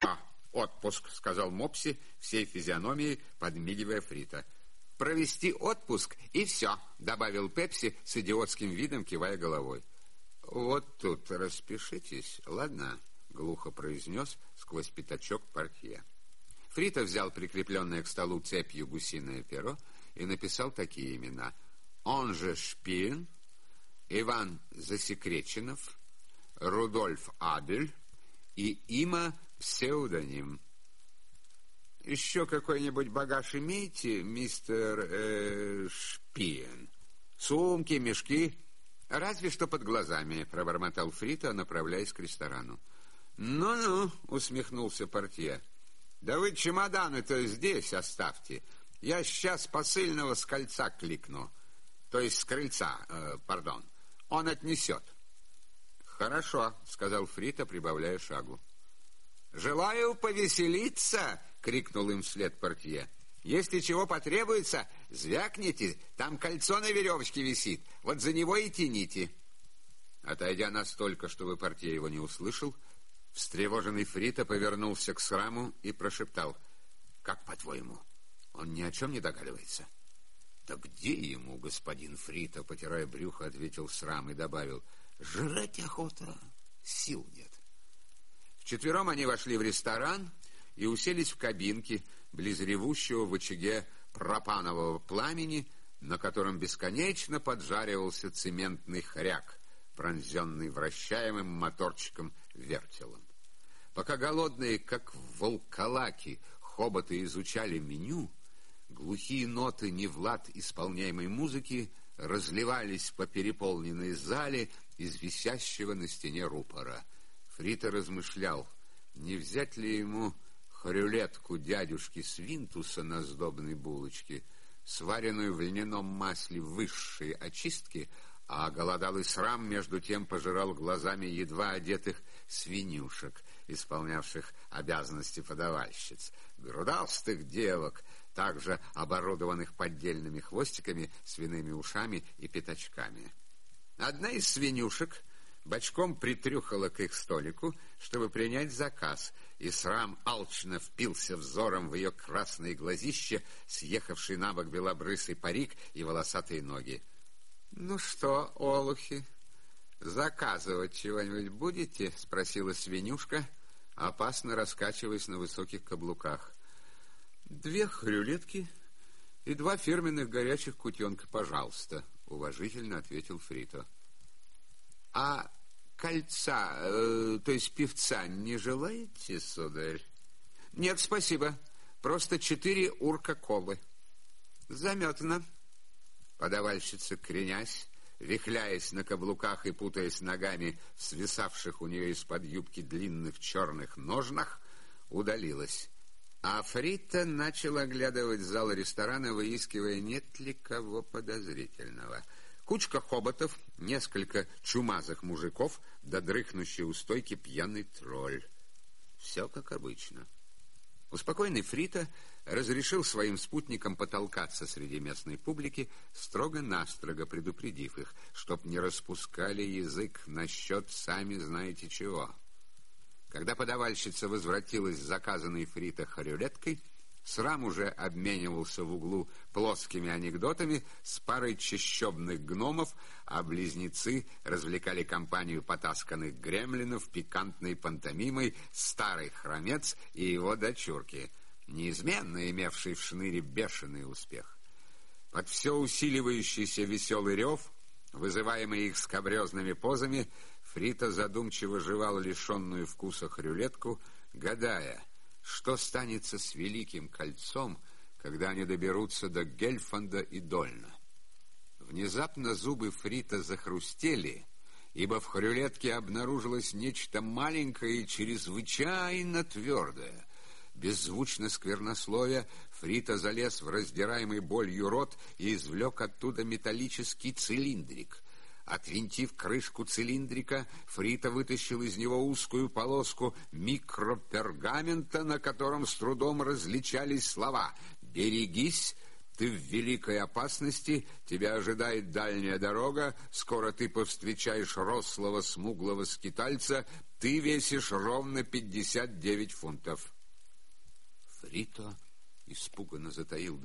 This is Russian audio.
Да, отпуск, сказал Мопси всей физиономией, подмигивая Фрита. Провести отпуск и все, добавил Пепси с идиотским видом, кивая головой. Вот тут распишитесь, ладно, глухо произнес сквозь пятачок портье. Фрита взял прикрепленное к столу цепью гусиное перо и написал такие имена. Он же Шпиен, Иван Засекреченов, Рудольф Абель и Има псевдоним. Еще какой-нибудь багаж имеете, мистер э, Шпиен? Сумки, мешки? Разве что под глазами, пробормотал Фрита, направляясь к ресторану. Ну-ну, усмехнулся портье. Да вы чемоданы-то здесь оставьте. Я сейчас посыльного с кольца кликну. То есть с крыльца, э, пардон. Он отнесет. Хорошо, сказал Фрита, прибавляя шагу. Желаю повеселиться, крикнул им вслед портье. Если чего потребуется, звякните, там кольцо на веревочке висит, вот за него и тяните. Отойдя настолько, чтобы портье его не услышал, встревоженный Фрита повернулся к сраму и прошептал. «Как, по-твоему, он ни о чем не догадывается?» «Да где ему, господин Фрита?» — потирая брюхо, ответил срам и добавил. «Жрать охота, сил нет». Вчетвером они вошли в ресторан и уселись в кабинке близ ревущего в очаге пропанового пламени, на котором бесконечно поджаривался цементный хряк, пронзенный вращаемым моторчиком вертелом. Пока голодные, как волколаки, хоботы изучали меню, глухие ноты не Влад исполняемой музыки разливались по переполненной зале из висящего на стене рупора. Фрита размышлял, не взять ли ему хрюлетку дядюшки Свинтуса на сдобной булочке, сваренную в льняном масле высшей очистки, а голодалый срам между тем пожирал глазами едва одетых свинюшек, исполнявших обязанности подавальщиц, грудастых девок, также оборудованных поддельными хвостиками, свиными ушами и пятачками. Одна из свинюшек — бочком притрюхала к их столику, чтобы принять заказ, и срам алчно впился взором в ее красные глазища, съехавший на бок белобрысый парик и волосатые ноги. — Ну что, олухи, заказывать чего-нибудь будете? — спросила свинюшка, опасно раскачиваясь на высоких каблуках. — Две хрюлетки и два фирменных горячих кутенка, пожалуйста, — уважительно ответил Фрито. — а кольца, э, то есть певца, не желаете, сударь? Нет, спасибо. Просто четыре урка-колы. Заметно. Подавальщица, кренясь, вихляясь на каблуках и путаясь ногами в свисавших у нее из-под юбки длинных черных ножнах, удалилась. А Фрита начал оглядывать зал ресторана, выискивая, нет ли кого подозрительного — Кучка хоботов, несколько чумазых мужиков, да дрыхнущий у стойки пьяный тролль. Все как обычно. Успокоенный Фрита разрешил своим спутникам потолкаться среди местной публики, строго-настрого предупредив их, чтоб не распускали язык насчет сами знаете чего. Когда подавальщица возвратилась с заказанной Фрита хорюлеткой, Срам уже обменивался в углу плоскими анекдотами с парой чащобных гномов, а близнецы развлекали компанию потасканных гремлинов пикантной пантомимой «Старый хромец» и его дочурки, неизменно имевший в шныре бешеный успех. Под все усиливающийся веселый рев, вызываемый их скобрезными позами, Фрита задумчиво жевал лишенную вкуса хрюлетку, гадая — что станется с Великим Кольцом, когда они доберутся до Гельфанда и Дольна? Внезапно зубы Фрита захрустели, ибо в хрюлетке обнаружилось нечто маленькое и чрезвычайно твердое. Беззвучно сквернословия, Фрита залез в раздираемый болью рот и извлек оттуда металлический цилиндрик. Отвинтив крышку цилиндрика, Фрита вытащил из него узкую полоску микропергамента, на котором с трудом различались слова «Берегись», Ты в великой опасности, тебя ожидает дальняя дорога, скоро ты повстречаешь рослого смуглого скитальца, ты весишь ровно пятьдесят девять фунтов. Фрито испуганно затаил